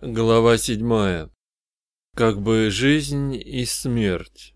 Глава седьмая. Как бы жизнь и смерть.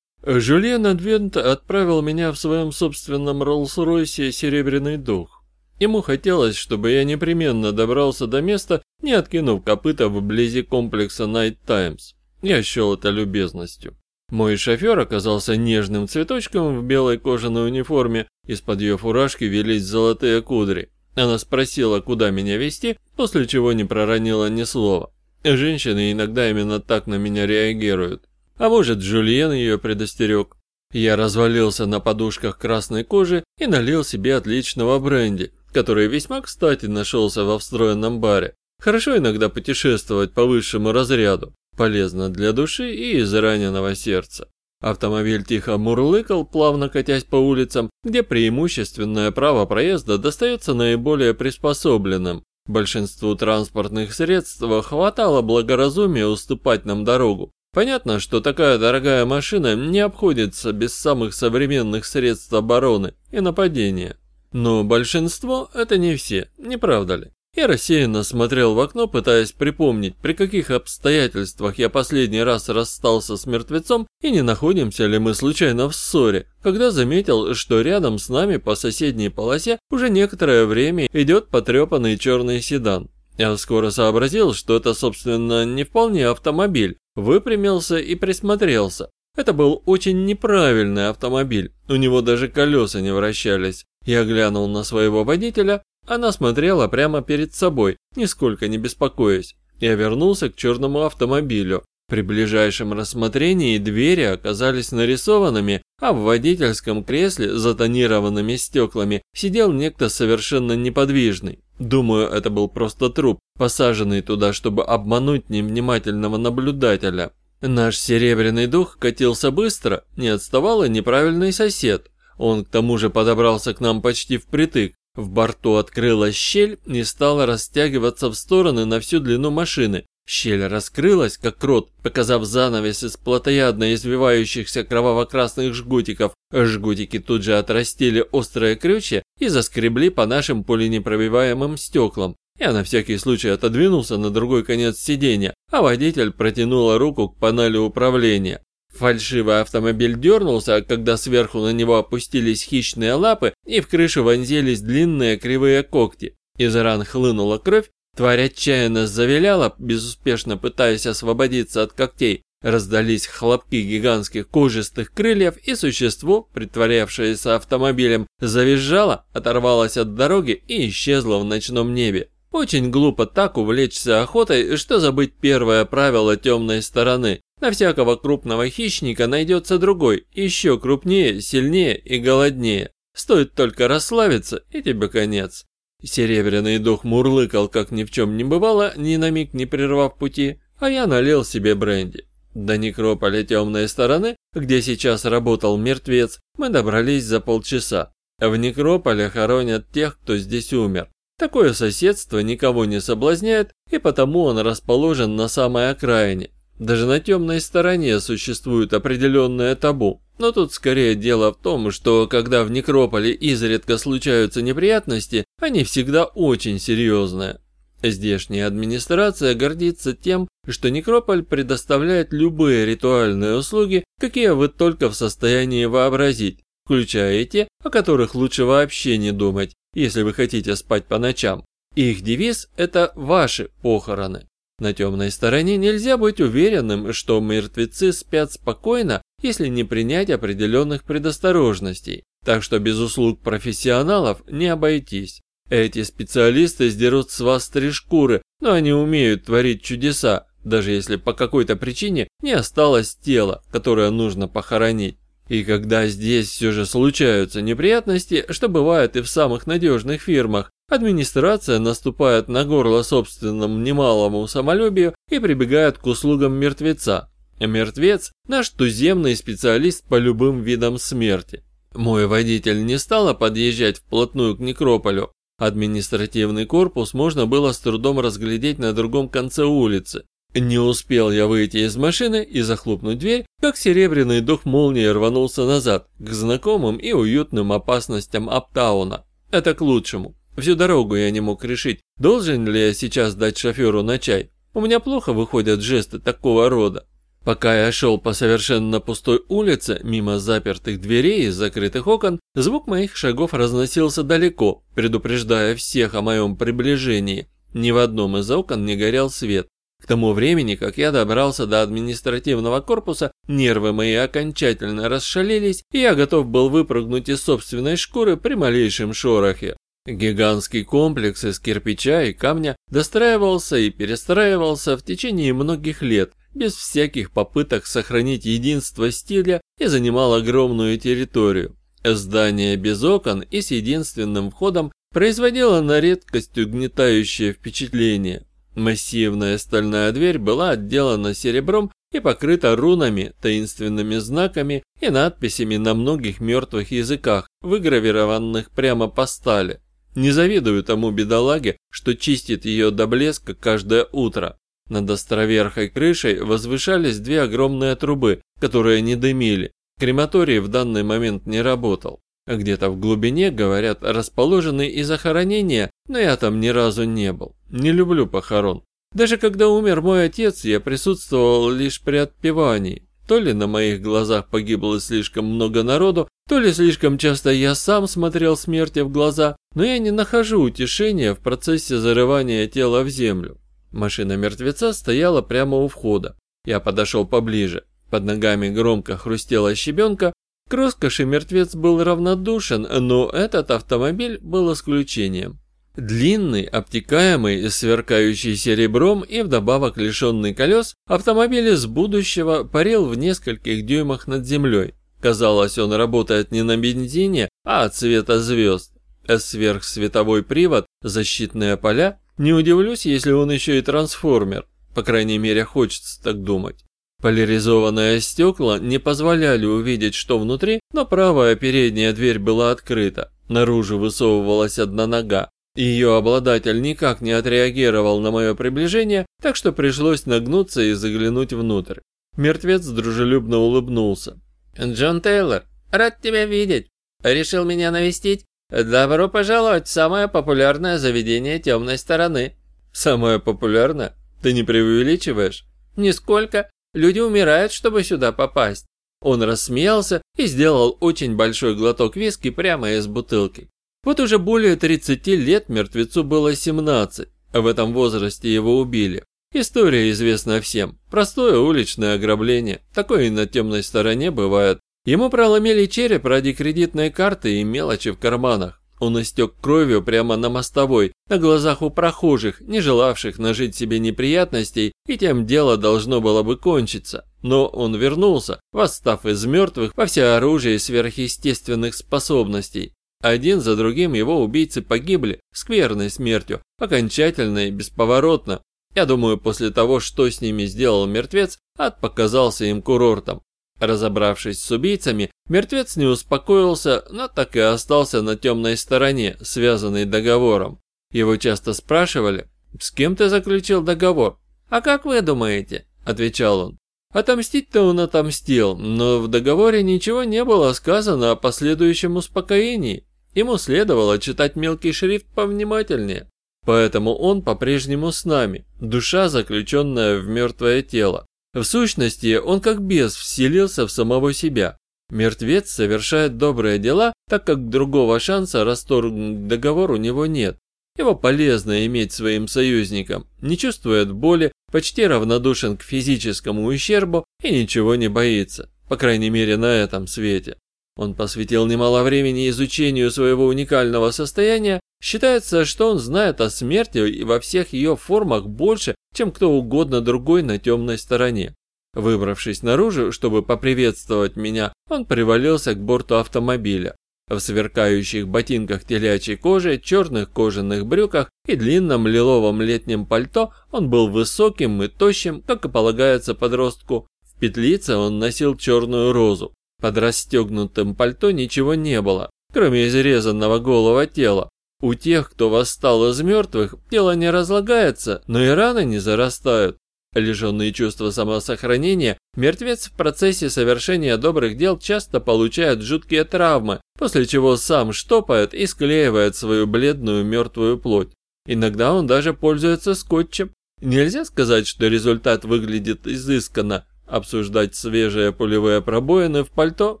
Жюльен Адвент отправил меня в своем собственном Роллс-Ройсе «Серебряный дух». Ему хотелось, чтобы я непременно добрался до места, не откинув копыта вблизи комплекса Night Times. Я счел это любезностью. Мой шофер оказался нежным цветочком в белой кожаной униформе, из-под ее фуражки велись золотые кудри. Она спросила, куда меня вести, после чего не проронила ни слова. Женщины иногда именно так на меня реагируют. А может, Джульен ее предостерег. Я развалился на подушках красной кожи и налил себе отличного бренди, который весьма кстати нашелся во встроенном баре. Хорошо иногда путешествовать по высшему разряду. Полезно для души и из раненого сердца. Автомобиль тихо мурлыкал, плавно катясь по улицам, где преимущественное право проезда достается наиболее приспособленным. Большинству транспортных средств хватало благоразумия уступать нам дорогу. Понятно, что такая дорогая машина не обходится без самых современных средств обороны и нападения. Но большинство – это не все, не правда ли? Я рассеянно смотрел в окно, пытаясь припомнить, при каких обстоятельствах я последний раз расстался с мертвецом и не находимся ли мы случайно в ссоре, когда заметил, что рядом с нами по соседней полосе уже некоторое время идет потрепанный черный седан. Я скоро сообразил, что это, собственно, не вполне автомобиль, выпрямился и присмотрелся. Это был очень неправильный автомобиль, у него даже колеса не вращались. Я глянул на своего водителя, она смотрела прямо перед собой, нисколько не беспокоясь. Я вернулся к черному автомобилю. При ближайшем рассмотрении двери оказались нарисованными, а в водительском кресле с затонированными стеклами сидел некто совершенно неподвижный. Думаю, это был просто труп, посаженный туда, чтобы обмануть невнимательного наблюдателя. Наш серебряный дух катился быстро, не отставал и неправильный сосед. Он к тому же подобрался к нам почти впритык. В борту открылась щель и стала растягиваться в стороны на всю длину машины. Щель раскрылась, как рот, показав занавес из плотоядно извивающихся кроваво-красных жгутиков. Жгутики тут же отрастили острые крючья и заскребли по нашим пуленепробиваемым стеклам. Я на всякий случай отодвинулся на другой конец сиденья, а водитель протянула руку к панели управления. Фальшивый автомобиль дернулся, когда сверху на него опустились хищные лапы и в крышу вонзились длинные кривые когти. Из ран хлынула кровь, тварь отчаянно завиляла, безуспешно пытаясь освободиться от когтей. Раздались хлопки гигантских кожистых крыльев, и существо, притворявшееся автомобилем, завизжало, оторвалось от дороги и исчезло в ночном небе. Очень глупо так увлечься охотой, что забыть первое правило темной стороны. На всякого крупного хищника найдется другой, еще крупнее, сильнее и голоднее. Стоит только расслабиться, и тебе конец. Серебряный дух мурлыкал, как ни в чем не бывало, ни на миг не прервав пути, а я налил себе бренди. До некрополя темной стороны, где сейчас работал мертвец, мы добрались за полчаса. В некрополе хоронят тех, кто здесь умер. Такое соседство никого не соблазняет, и потому он расположен на самой окраине. Даже на темной стороне существует определенное табу. Но тут скорее дело в том, что когда в некрополе изредка случаются неприятности, они всегда очень серьезные. Здешняя администрация гордится тем, что некрополь предоставляет любые ритуальные услуги, какие вы только в состоянии вообразить, включая и те, о которых лучше вообще не думать, если вы хотите спать по ночам. Их девиз – это ваши похороны. На темной стороне нельзя быть уверенным, что мертвецы спят спокойно, если не принять определенных предосторожностей. Так что без услуг профессионалов не обойтись. Эти специалисты сдерут с вас три шкуры, но они умеют творить чудеса, даже если по какой-то причине не осталось тела, которое нужно похоронить. И когда здесь все же случаются неприятности, что бывает и в самых надежных фирмах, администрация наступает на горло собственному немалому самолюбию и прибегает к услугам мертвеца. Мертвец – наш туземный специалист по любым видам смерти. Мой водитель не стал подъезжать вплотную к некрополю. Административный корпус можно было с трудом разглядеть на другом конце улицы. Не успел я выйти из машины и захлопнуть дверь, как серебряный дух молнии рванулся назад, к знакомым и уютным опасностям Аптауна. Это к лучшему. Всю дорогу я не мог решить, должен ли я сейчас дать шоферу на чай. У меня плохо выходят жесты такого рода. Пока я шел по совершенно пустой улице, мимо запертых дверей и закрытых окон, звук моих шагов разносился далеко, предупреждая всех о моем приближении. Ни в одном из окон не горел свет. Тому времени, как я добрался до административного корпуса, нервы мои окончательно расшалились, и я готов был выпрыгнуть из собственной шкуры при малейшем шорохе. Гигантский комплекс из кирпича и камня достраивался и перестраивался в течение многих лет, без всяких попыток сохранить единство стиля и занимал огромную территорию. Здание без окон и с единственным входом производило на редкость угнетающее впечатление. Массивная стальная дверь была отделана серебром и покрыта рунами, таинственными знаками и надписями на многих мертвых языках, выгравированных прямо по стали. Не завидую тому бедолаге, что чистит ее до блеска каждое утро. Над островерхой крышей возвышались две огромные трубы, которые не дымили. Крематорий в данный момент не работал. Где-то в глубине, говорят, расположены и захоронения, но я там ни разу не был. Не люблю похорон. Даже когда умер мой отец, я присутствовал лишь при отпевании. То ли на моих глазах погибло слишком много народу, то ли слишком часто я сам смотрел смерти в глаза, но я не нахожу утешения в процессе зарывания тела в землю. Машина мертвеца стояла прямо у входа. Я подошел поближе. Под ногами громко хрустела щебенка. К роскоши мертвец был равнодушен, но этот автомобиль был исключением. Длинный, обтекаемый, сверкающий серебром и вдобавок лишенный колес, автомобиль из будущего парил в нескольких дюймах над землей. Казалось, он работает не на бензине, а от цвета звезд. Сверхсветовой привод, защитные поля не удивлюсь, если он еще и трансформер. По крайней мере, хочется так думать. Поляризованные стекла не позволяли увидеть, что внутри, но правая передняя дверь была открыта. Наружу высовывалась одна нога. Ее обладатель никак не отреагировал на мое приближение, так что пришлось нагнуться и заглянуть внутрь. Мертвец дружелюбно улыбнулся. «Джон Тейлор, рад тебя видеть. Решил меня навестить?» Добро пожаловать в самое популярное заведение темной стороны. Самое популярное? Ты не преувеличиваешь? Нисколько. Люди умирают, чтобы сюда попасть. Он рассмеялся и сделал очень большой глоток виски прямо из бутылки. Вот уже более 30 лет мертвецу было 17, а в этом возрасте его убили. История известна всем. Простое уличное ограбление. Такое и на темной стороне бывает. Ему проломили череп ради кредитной карты и мелочи в карманах. Он истек кровью прямо на мостовой, на глазах у прохожих, не желавших нажить себе неприятностей, и тем дело должно было бы кончиться. Но он вернулся, восстав из мертвых во всеоружии сверхъестественных способностей. Один за другим его убийцы погибли скверной смертью, окончательно и бесповоротно. Я думаю, после того, что с ними сделал мертвец, ад показался им курортом. Разобравшись с убийцами, мертвец не успокоился, но так и остался на темной стороне, связанный договором. Его часто спрашивали, «С кем ты заключил договор?» «А как вы думаете?» – отвечал он. Отомстить-то он отомстил, но в договоре ничего не было сказано о последующем успокоении. Ему следовало читать мелкий шрифт повнимательнее. Поэтому он по-прежнему с нами, душа, заключенная в мертвое тело. В сущности, он как бес вселился в самого себя. Мертвец совершает добрые дела, так как другого шанса расторгнуть договор у него нет. Его полезно иметь своим союзником, не чувствует боли, почти равнодушен к физическому ущербу и ничего не боится, по крайней мере на этом свете. Он посвятил немало времени изучению своего уникального состояния, считается, что он знает о смерти и во всех ее формах больше, чем кто угодно другой на темной стороне. Выбравшись наружу, чтобы поприветствовать меня, он привалился к борту автомобиля. В сверкающих ботинках телячьей кожи, черных кожаных брюках и длинном лиловом летнем пальто он был высоким и тощим, как и полагается подростку. В петлице он носил черную розу. Под расстегнутым пальто ничего не было, кроме изрезанного голого тела. У тех, кто восстал из мертвых, тело не разлагается, но и раны не зарастают. Лишенный чувства самосохранения, мертвец в процессе совершения добрых дел часто получает жуткие травмы, после чего сам штопает и склеивает свою бледную мертвую плоть. Иногда он даже пользуется скотчем. Нельзя сказать, что результат выглядит изысканно. Обсуждать свежие пулевые пробоины в пальто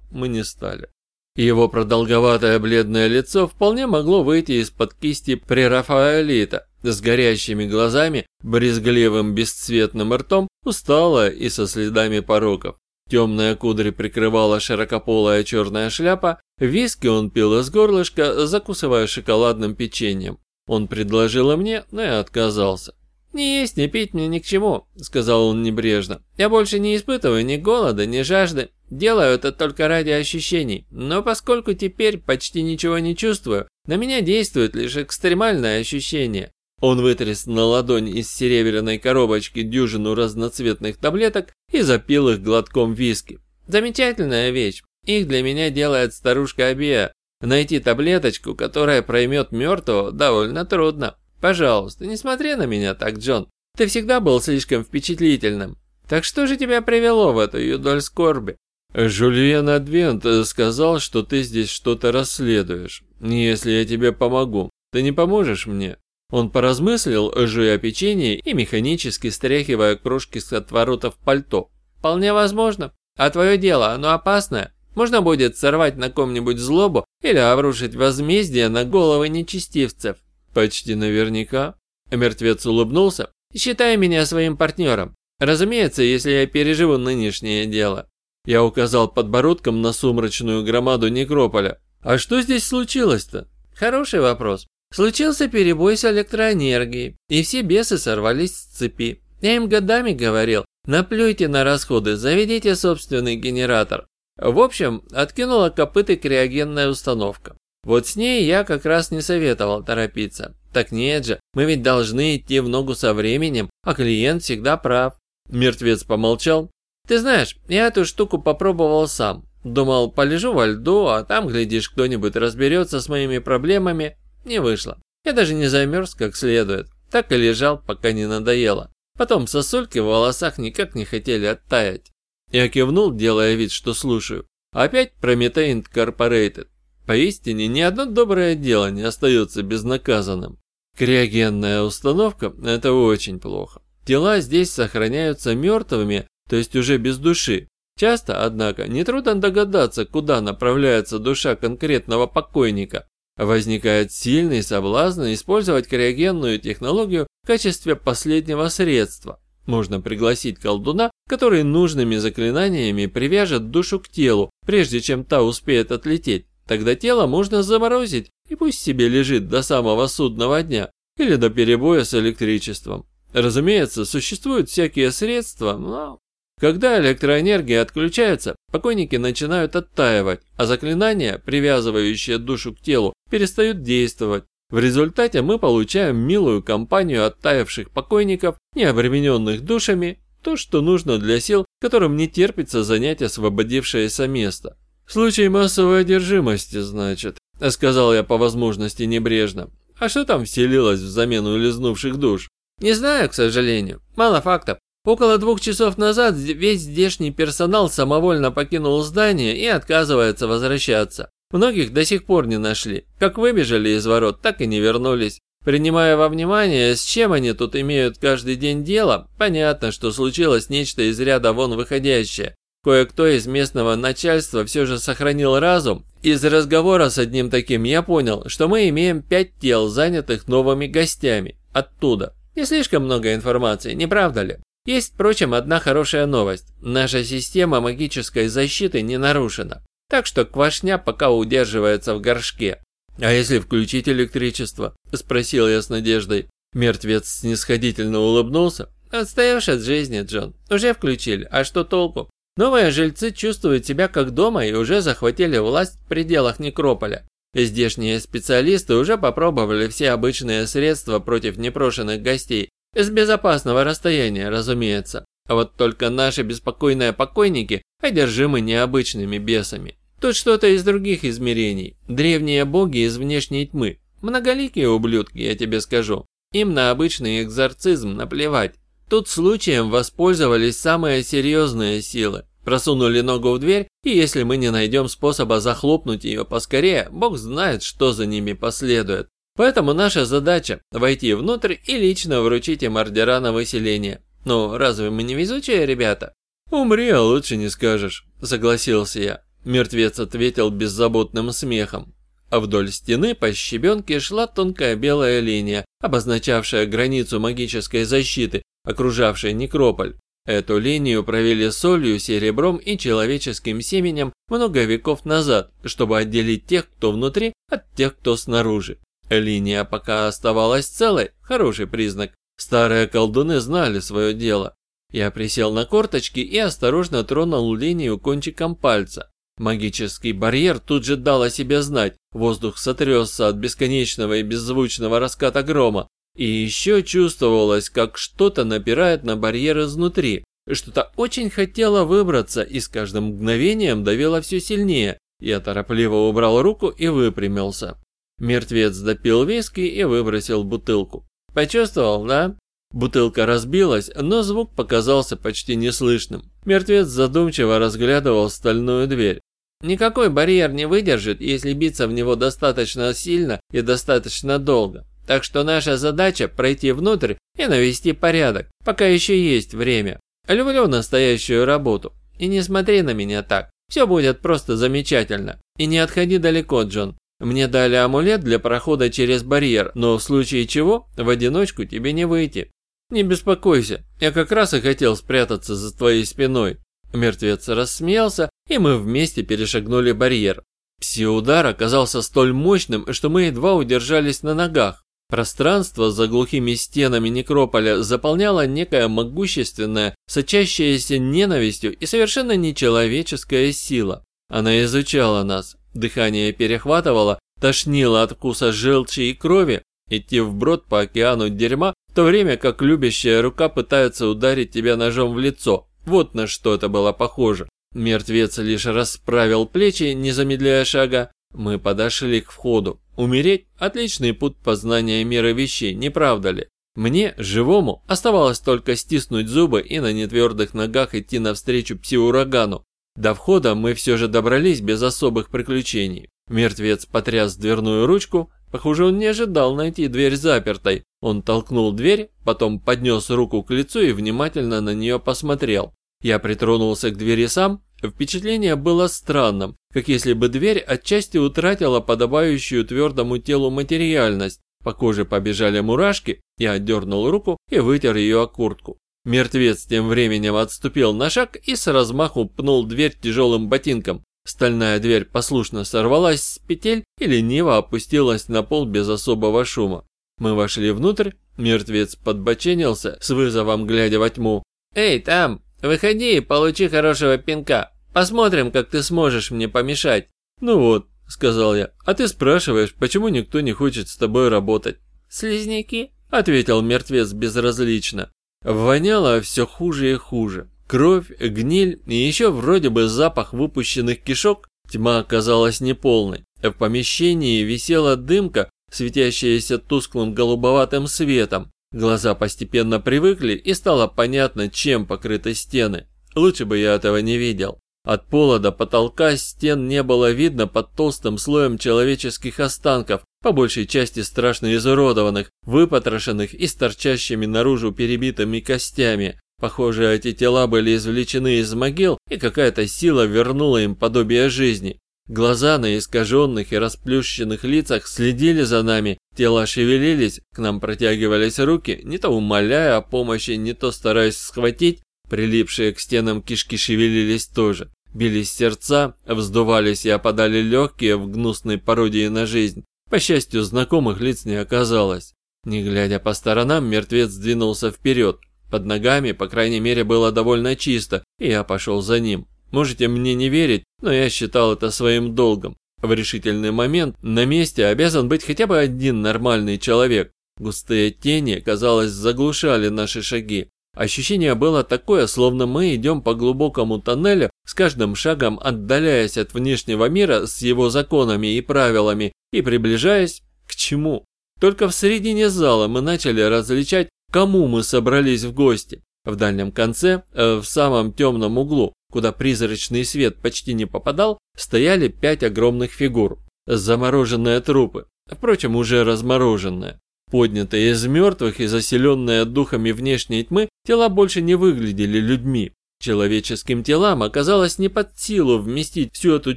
мы не стали. Его продолговатое бледное лицо вполне могло выйти из-под кисти прерафаэлита, с горящими глазами, брезгливым бесцветным ртом, усталая и со следами пороков. Темная кудри прикрывала широкополая черная шляпа, виски он пил из горлышка, закусывая шоколадным печеньем. Он предложил мне, но я отказался. «Не есть, не пить мне ни к чему», — сказал он небрежно. «Я больше не испытываю ни голода, ни жажды. Делаю это только ради ощущений. Но поскольку теперь почти ничего не чувствую, на меня действует лишь экстремальное ощущение. Он вытряс на ладонь из серебряной коробочки дюжину разноцветных таблеток и запил их глотком виски. Замечательная вещь. Их для меня делает старушка Абия. Найти таблеточку, которая проймет мертвого, довольно трудно. Пожалуйста, не смотри на меня так, Джон. Ты всегда был слишком впечатлительным. Так что же тебя привело в эту юдоль скорби? Жюльен Адвент сказал, что ты здесь что-то расследуешь. Если я тебе помогу, ты не поможешь мне? Он поразмыслил, жуя печенье и механически стряхивая крошки с отворотов пальто. «Вполне возможно. А твое дело, оно опасное. Можно будет сорвать на ком-нибудь злобу или обрушить возмездие на головы нечестивцев». «Почти наверняка». Мертвец улыбнулся. «Считай меня своим партнером. Разумеется, если я переживу нынешнее дело». Я указал подбородком на сумрачную громаду некрополя. «А что здесь случилось-то?» «Хороший вопрос. Случился перебой с электроэнергией, и все бесы сорвались с цепи. Я им годами говорил, наплюйте на расходы, заведите собственный генератор. В общем, откинула копыты криогенная установка. Вот с ней я как раз не советовал торопиться. Так нет же, мы ведь должны идти в ногу со временем, а клиент всегда прав. Мертвец помолчал. Ты знаешь, я эту штуку попробовал сам. Думал, полежу во льду, а там, глядишь, кто-нибудь разберется с моими проблемами не вышло. Я даже не замерз как следует. Так и лежал, пока не надоело. Потом сосульки в волосах никак не хотели оттаять. Я кивнул, делая вид, что слушаю. Опять Promethean Инкорпорейтед. Поистине, ни одно доброе дело не остается безнаказанным. Криогенная установка – это очень плохо. Тела здесь сохраняются мертвыми, то есть уже без души. Часто, однако, нетрудно догадаться, куда направляется душа конкретного покойника. Возникает сильный соблазн использовать криогенную технологию в качестве последнего средства. Можно пригласить колдуна, который нужными заклинаниями привяжет душу к телу, прежде чем та успеет отлететь. Тогда тело можно заморозить и пусть себе лежит до самого судного дня или до перебоя с электричеством. Разумеется, существуют всякие средства, но когда электроэнергия отключается, покойники начинают оттаивать, а заклинания, привязывающие душу к телу, перестают действовать. В результате мы получаем милую компанию оттаивших покойников, не обремененных душами, то, что нужно для сил, которым не терпится занять освободившееся место. В случае массовой одержимости, значит, сказал я по возможности небрежно. А что там вселилось в замену лизнувших душ? Не знаю, к сожалению. Мало фактов. Около двух часов назад весь здешний персонал самовольно покинул здание и отказывается возвращаться. Многих до сих пор не нашли. Как выбежали из ворот, так и не вернулись. Принимая во внимание, с чем они тут имеют каждый день дело, понятно, что случилось нечто из ряда вон выходящее. Кое-кто из местного начальства все же сохранил разум. Из разговора с одним таким я понял, что мы имеем пять тел, занятых новыми гостями. Оттуда. Не слишком много информации, не правда ли? Есть, впрочем, одна хорошая новость. Наша система магической защиты не нарушена. Так что квашня пока удерживается в горшке. «А если включить электричество?» – спросил я с надеждой. Мертвец снисходительно улыбнулся. «Отстаешь от жизни, Джон. Уже включили. А что толку? Новые жильцы чувствуют себя как дома и уже захватили власть в пределах некрополя. Здешние специалисты уже попробовали все обычные средства против непрошенных гостей, с безопасного расстояния, разумеется. А вот только наши беспокойные покойники одержимы необычными бесами. Тут что-то из других измерений. Древние боги из внешней тьмы. Многоликие ублюдки, я тебе скажу. Им на обычный экзорцизм наплевать. Тут случаем воспользовались самые серьезные силы. Просунули ногу в дверь, и если мы не найдем способа захлопнуть ее поскорее, бог знает, что за ними последует. Поэтому наша задача – войти внутрь и лично вручить им ордера на выселение. Ну, разве мы не везучие ребята? «Умри, а лучше не скажешь», – согласился я. Мертвец ответил беззаботным смехом. А вдоль стены по щебенке шла тонкая белая линия, обозначавшая границу магической защиты, окружавшей некрополь. Эту линию провели солью, серебром и человеческим семенем много веков назад, чтобы отделить тех, кто внутри, от тех, кто снаружи. Линия пока оставалась целой, хороший признак. Старые колдуны знали свое дело. Я присел на корточки и осторожно тронул линию кончиком пальца. Магический барьер тут же дал о себе знать, воздух сотрясся от бесконечного и беззвучного раската грома, и еще чувствовалось, как что-то напирает на барьер изнутри. Что-то очень хотело выбраться и с каждым мгновением давило все сильнее. Я торопливо убрал руку и выпрямился. Мертвец допил виски и выбросил бутылку. «Почувствовал, да?» Бутылка разбилась, но звук показался почти неслышным. Мертвец задумчиво разглядывал стальную дверь. Никакой барьер не выдержит, если биться в него достаточно сильно и достаточно долго. Так что наша задача пройти внутрь и навести порядок, пока еще есть время. Люблю настоящую работу. И не смотри на меня так. Все будет просто замечательно. И не отходи далеко, Джон. Мне дали амулет для прохода через барьер, но в случае чего в одиночку тебе не выйти. Не беспокойся, я как раз и хотел спрятаться за твоей спиной. Мертвец рассмеялся, и мы вместе перешагнули барьер. Пси-удар оказался столь мощным, что мы едва удержались на ногах. Пространство за глухими стенами некрополя заполняло некая могущественная, сочащаяся ненавистью и совершенно нечеловеческая сила. Она изучала нас, дыхание перехватывало, тошнило от вкуса желчи и крови, идти вброд по океану дерьма, в то время как любящая рука пытается ударить тебя ножом в лицо. Вот на что это было похоже. Мертвец лишь расправил плечи, не замедляя шага. Мы подошли к входу. Умереть – отличный путь познания мира вещей, не правда ли? Мне, живому, оставалось только стиснуть зубы и на нетвердых ногах идти навстречу пси-урагану. До входа мы все же добрались без особых приключений. Мертвец потряс дверную ручку, похоже, он не ожидал найти дверь запертой. Он толкнул дверь, потом поднес руку к лицу и внимательно на нее посмотрел. Я притронулся к двери сам, впечатление было странным, как если бы дверь отчасти утратила подобающую твердому телу материальность. По коже побежали мурашки, я отдернул руку и вытер ее о куртку. Мертвец тем временем отступил на шаг и с размаху пнул дверь тяжелым ботинком. Стальная дверь послушно сорвалась с петель и лениво опустилась на пол без особого шума. Мы вошли внутрь, мертвец подбоченился, с вызовом глядя во тьму. «Эй, там, выходи и получи хорошего пинка. Посмотрим, как ты сможешь мне помешать». «Ну вот», — сказал я, — «а ты спрашиваешь, почему никто не хочет с тобой работать?» «Слизняки?» — ответил мертвец безразлично. Воняло все хуже и хуже. Кровь, гниль и еще вроде бы запах выпущенных кишок. Тьма оказалась неполной. В помещении висела дымка, светящаяся тусклым голубоватым светом. Глаза постепенно привыкли и стало понятно, чем покрыты стены. Лучше бы я этого не видел. От пола до потолка стен не было видно под толстым слоем человеческих останков, по большей части страшно изуродованных, выпотрошенных и с торчащими наружу перебитыми костями. Похоже, эти тела были извлечены из могил, и какая-то сила вернула им подобие жизни. Глаза на искаженных и расплющенных лицах следили за нами, тела шевелились, к нам протягивались руки, не то умоляя о помощи, не то стараясь схватить, Прилипшие к стенам кишки шевелились тоже. Бились сердца, вздувались и опадали легкие в гнусной пародии на жизнь. По счастью, знакомых лиц не оказалось. Не глядя по сторонам, мертвец двинулся вперед. Под ногами, по крайней мере, было довольно чисто, и я пошел за ним. Можете мне не верить, но я считал это своим долгом. В решительный момент на месте обязан быть хотя бы один нормальный человек. Густые тени, казалось, заглушали наши шаги. Ощущение было такое, словно мы идем по глубокому тоннелю, с каждым шагом отдаляясь от внешнего мира с его законами и правилами и приближаясь к чему. Только в середине зала мы начали различать кому мы собрались в гости. В дальнем конце, э, в самом темном углу, куда призрачный свет почти не попадал, стояли пять огромных фигур. Замороженные трупы, впрочем, уже размороженные. Поднятые из мертвых и заселенные духами внешней тьмы, тела больше не выглядели людьми. Человеческим телам оказалось не под силу вместить всю эту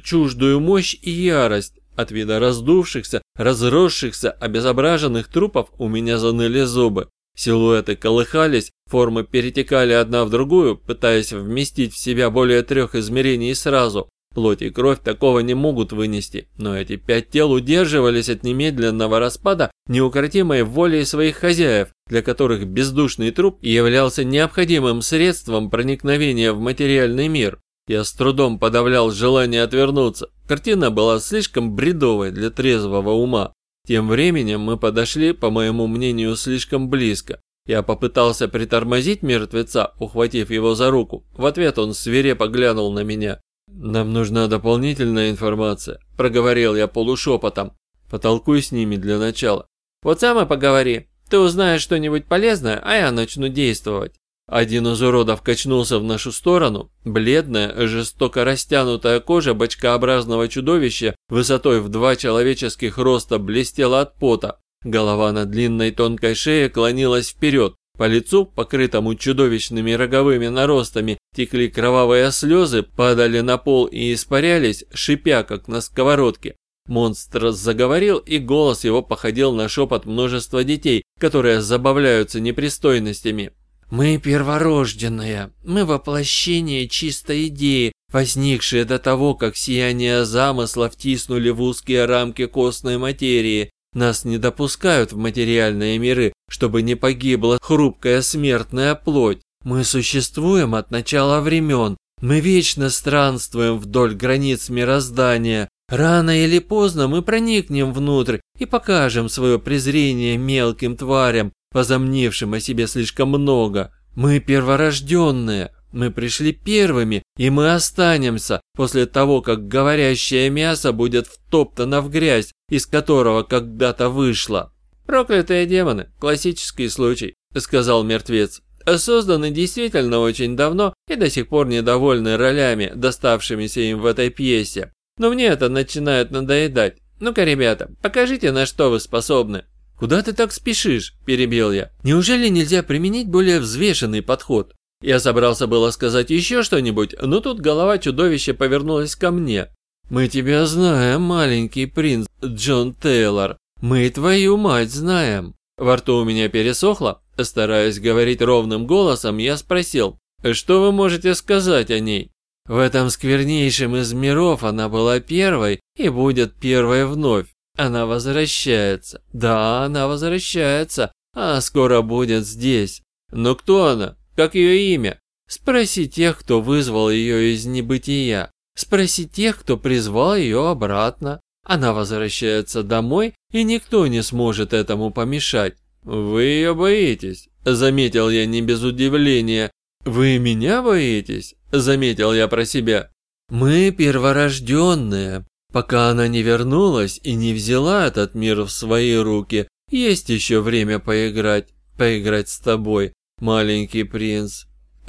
чуждую мощь и ярость. От вида раздувшихся, разросшихся, обезображенных трупов у меня заныли зубы. Силуэты колыхались, формы перетекали одна в другую, пытаясь вместить в себя более трех измерений сразу. Плоть и кровь такого не могут вынести, но эти пять тел удерживались от немедленного распада неукротимой волей своих хозяев, для которых бездушный труп являлся необходимым средством проникновения в материальный мир. Я с трудом подавлял желание отвернуться. Картина была слишком бредовой для трезвого ума. Тем временем мы подошли, по моему мнению, слишком близко. Я попытался притормозить мертвеца, ухватив его за руку. В ответ он свирепо глянул на меня. «Нам нужна дополнительная информация», – проговорил я полушепотом. «Потолкуй с ними для начала». «Вот сам и поговори. Ты узнаешь что-нибудь полезное, а я начну действовать». Один из уродов качнулся в нашу сторону. Бледная, жестоко растянутая кожа бочкообразного чудовища высотой в два человеческих роста блестела от пота. Голова на длинной тонкой шее клонилась вперед. По лицу, покрытому чудовищными роговыми наростами, текли кровавые слезы, падали на пол и испарялись, шипя, как на сковородке. Монстр заговорил, и голос его походил на шепот множества детей, которые забавляются непристойностями. «Мы перворожденные, мы воплощение чистой идеи, возникшие до того, как сияние замысла втиснули в узкие рамки костной материи. Нас не допускают в материальные миры, чтобы не погибла хрупкая смертная плоть. Мы существуем от начала времен. Мы вечно странствуем вдоль границ мироздания. Рано или поздно мы проникнем внутрь и покажем свое презрение мелким тварям, возомнившим о себе слишком много. Мы перворожденные, мы пришли первыми, и мы останемся после того, как говорящее мясо будет втоптано в грязь, из которого когда-то вышло. «Проклятые демоны, классический случай», — сказал мертвец. «Созданы действительно очень давно и до сих пор недовольны ролями, доставшимися им в этой пьесе. Но мне это начинает надоедать. Ну-ка, ребята, покажите, на что вы способны». «Куда ты так спешишь?» – перебил я. «Неужели нельзя применить более взвешенный подход?» Я собрался было сказать еще что-нибудь, но тут голова чудовища повернулась ко мне. «Мы тебя знаем, маленький принц Джон Тейлор. Мы твою мать знаем». Во рту у меня пересохло. Стараясь говорить ровным голосом, я спросил, «Что вы можете сказать о ней?» «В этом сквернейшем из миров она была первой и будет первой вновь. Она возвращается. Да, она возвращается. А скоро будет здесь. Но кто она? Как ее имя? Спроси тех, кто вызвал ее из небытия. Спроси тех, кто призвал ее обратно. Она возвращается домой, и никто не сможет этому помешать. Вы ее боитесь, заметил я не без удивления. Вы меня боитесь? Заметил я про себя. Мы перворожденные. Пока она не вернулась и не взяла этот мир в свои руки, есть еще время поиграть. Поиграть с тобой маленький принц».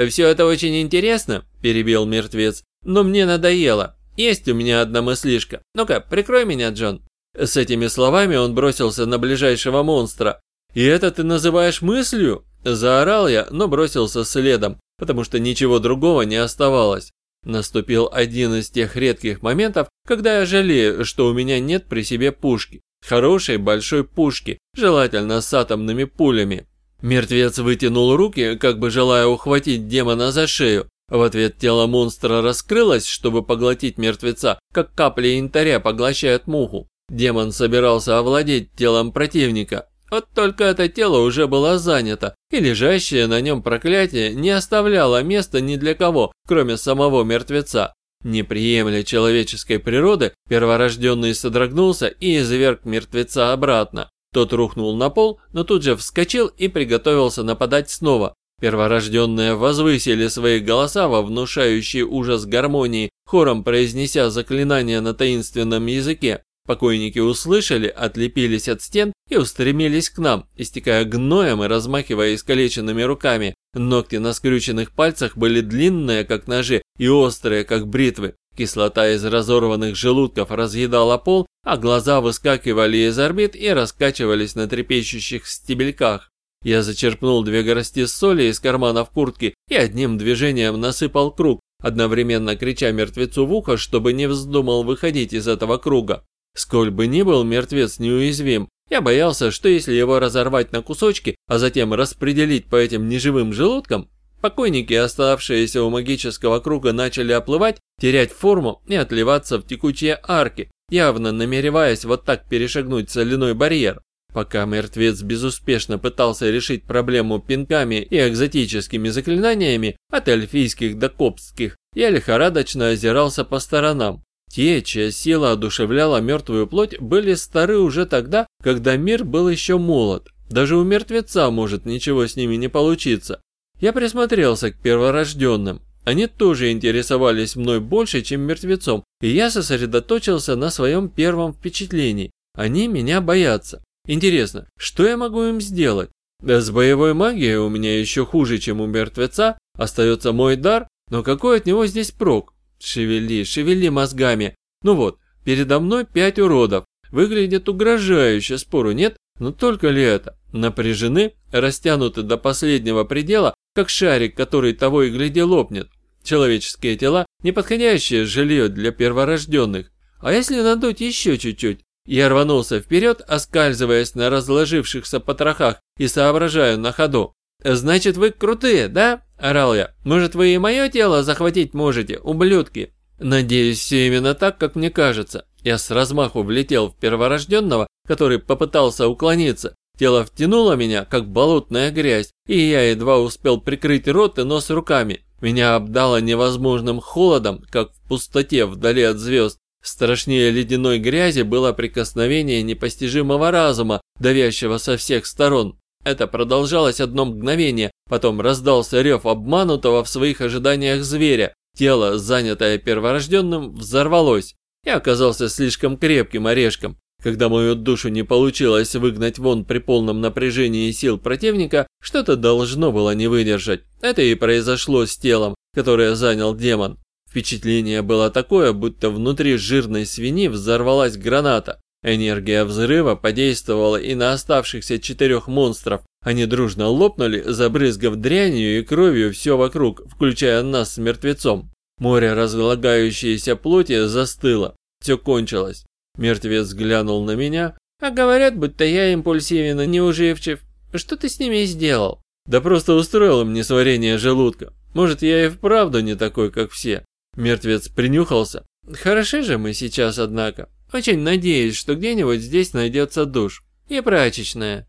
«Все это очень интересно», – перебил мертвец, – «но мне надоело. Есть у меня одна мыслишка. Ну-ка, прикрой меня, Джон». С этими словами он бросился на ближайшего монстра. «И это ты называешь мыслью?» Заорал я, но бросился следом, потому что ничего другого не оставалось. Наступил один из тех редких моментов, когда я жалею, что у меня нет при себе пушки. Хорошей большой пушки, желательно с атомными пулями. Мертвец вытянул руки, как бы желая ухватить демона за шею. В ответ тело монстра раскрылось, чтобы поглотить мертвеца, как капли янтаря поглощают муху. Демон собирался овладеть телом противника. Вот только это тело уже было занято, и лежащее на нем проклятие не оставляло места ни для кого, кроме самого мертвеца. Не приемля человеческой природы, перворожденный содрогнулся и изверг мертвеца обратно. Тот рухнул на пол, но тут же вскочил и приготовился нападать снова. Перворожденные возвысили свои голоса во внушающий ужас гармонии, хором произнеся заклинания на таинственном языке. Покойники услышали, отлепились от стен и устремились к нам, истекая гноем и размахивая искалеченными руками. Ногти на скрюченных пальцах были длинные, как ножи, и острые, как бритвы. Кислота из разорванных желудков разъедала пол, а глаза выскакивали из орбит и раскачивались на трепещущих стебельках. Я зачерпнул две горсти соли из кармана в куртке и одним движением насыпал круг, одновременно крича мертвецу в ухо, чтобы не вздумал выходить из этого круга. Сколь бы ни был мертвец неуязвим, я боялся, что если его разорвать на кусочки, а затем распределить по этим неживым желудкам, покойники, оставшиеся у магического круга, начали оплывать, терять форму и отливаться в текучие арки, явно намереваясь вот так перешагнуть соляной барьер. Пока мертвец безуспешно пытался решить проблему пинками и экзотическими заклинаниями, от эльфийских до коптских, я лихорадочно озирался по сторонам. Те, чья сила одушевляла мертвую плоть, были стары уже тогда, когда мир был еще молод. Даже у мертвеца может ничего с ними не получиться. Я присмотрелся к перворожденным. Они тоже интересовались мной больше, чем мертвецом, и я сосредоточился на своем первом впечатлении. Они меня боятся. Интересно, что я могу им сделать? С боевой магией у меня еще хуже, чем у мертвеца, остается мой дар, но какой от него здесь прок? Шевели, шевели мозгами. Ну вот, передо мной пять уродов. Выглядит угрожающе, спору нет, но только ли это? Напряжены, растянуты до последнего предела, как шарик, который того и гляди лопнет. Человеческие тела – неподходящее жилье для перворожденных. А если надуть еще чуть-чуть? Я рванулся вперед, оскальзываясь на разложившихся потрохах и соображаю на ходу. «Значит, вы крутые, да?» – орал я. «Может, вы и мое тело захватить можете, ублюдки?» Надеюсь, все именно так, как мне кажется. Я с размаху влетел в перворожденного, который попытался уклониться. Тело втянуло меня, как болотная грязь, и я едва успел прикрыть рот и нос руками. Меня обдало невозможным холодом, как в пустоте вдали от звезд. Страшнее ледяной грязи было прикосновение непостижимого разума, давящего со всех сторон. Это продолжалось одно мгновение, потом раздался рев обманутого в своих ожиданиях зверя. Тело, занятое перворожденным, взорвалось. Я оказался слишком крепким орешком. Когда мою душу не получилось выгнать вон при полном напряжении сил противника, что-то должно было не выдержать. Это и произошло с телом, которое занял демон. Впечатление было такое, будто внутри жирной свиньи взорвалась граната. Энергия взрыва подействовала и на оставшихся четырех монстров. Они дружно лопнули, забрызгав дрянью и кровью все вокруг, включая нас с мертвецом. Море разлагающейся плоти застыло. Все кончилось. Мертвец глянул на меня. А говорят, будто я импульсивен и неуживчив. Что ты с ними сделал? Да просто устроил им несварение желудка. Может, я и вправду не такой, как все. Мертвец принюхался. Хороши же мы сейчас, однако. Очень надеюсь, что где-нибудь здесь найдется душ. И прачечная.